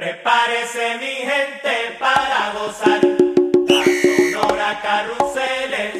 Prepárese mi gente para gozar. La sonora carruseles